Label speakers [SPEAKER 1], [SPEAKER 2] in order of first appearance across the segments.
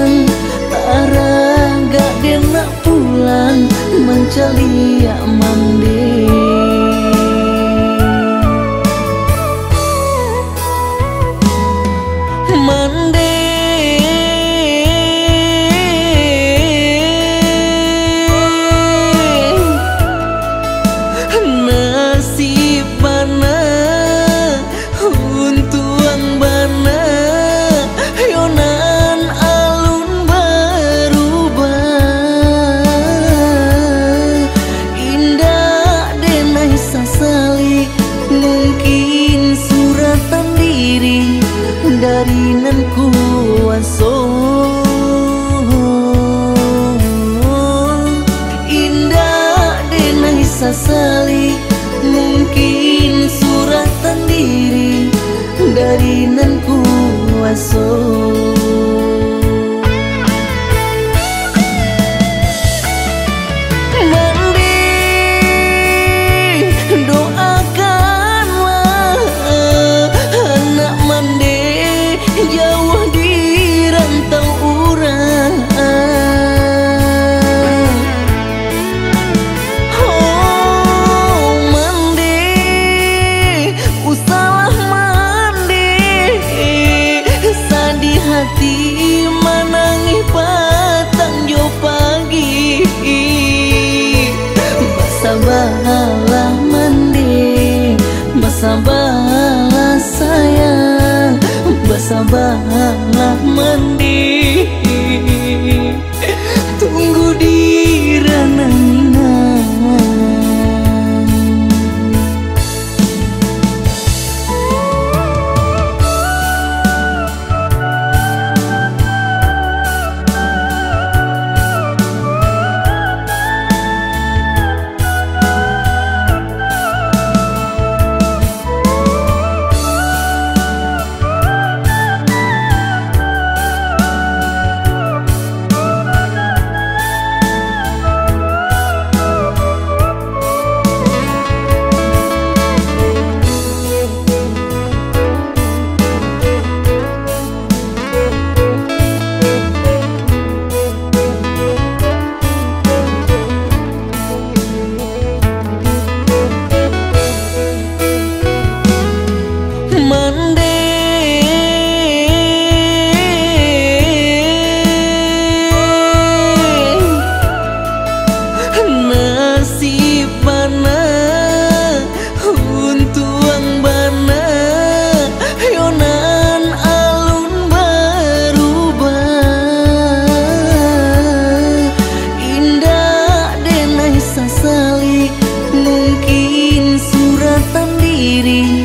[SPEAKER 1] gamang tara gak dia nak pulang menceli mandi さ Bersabarlah diri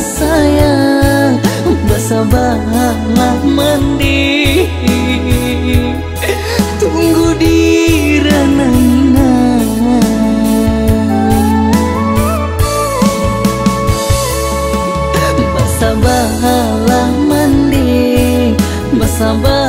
[SPEAKER 1] sayang Bersabarlah mandi. Tunggu di ranahina Bersabarlah mandi Bersabarlah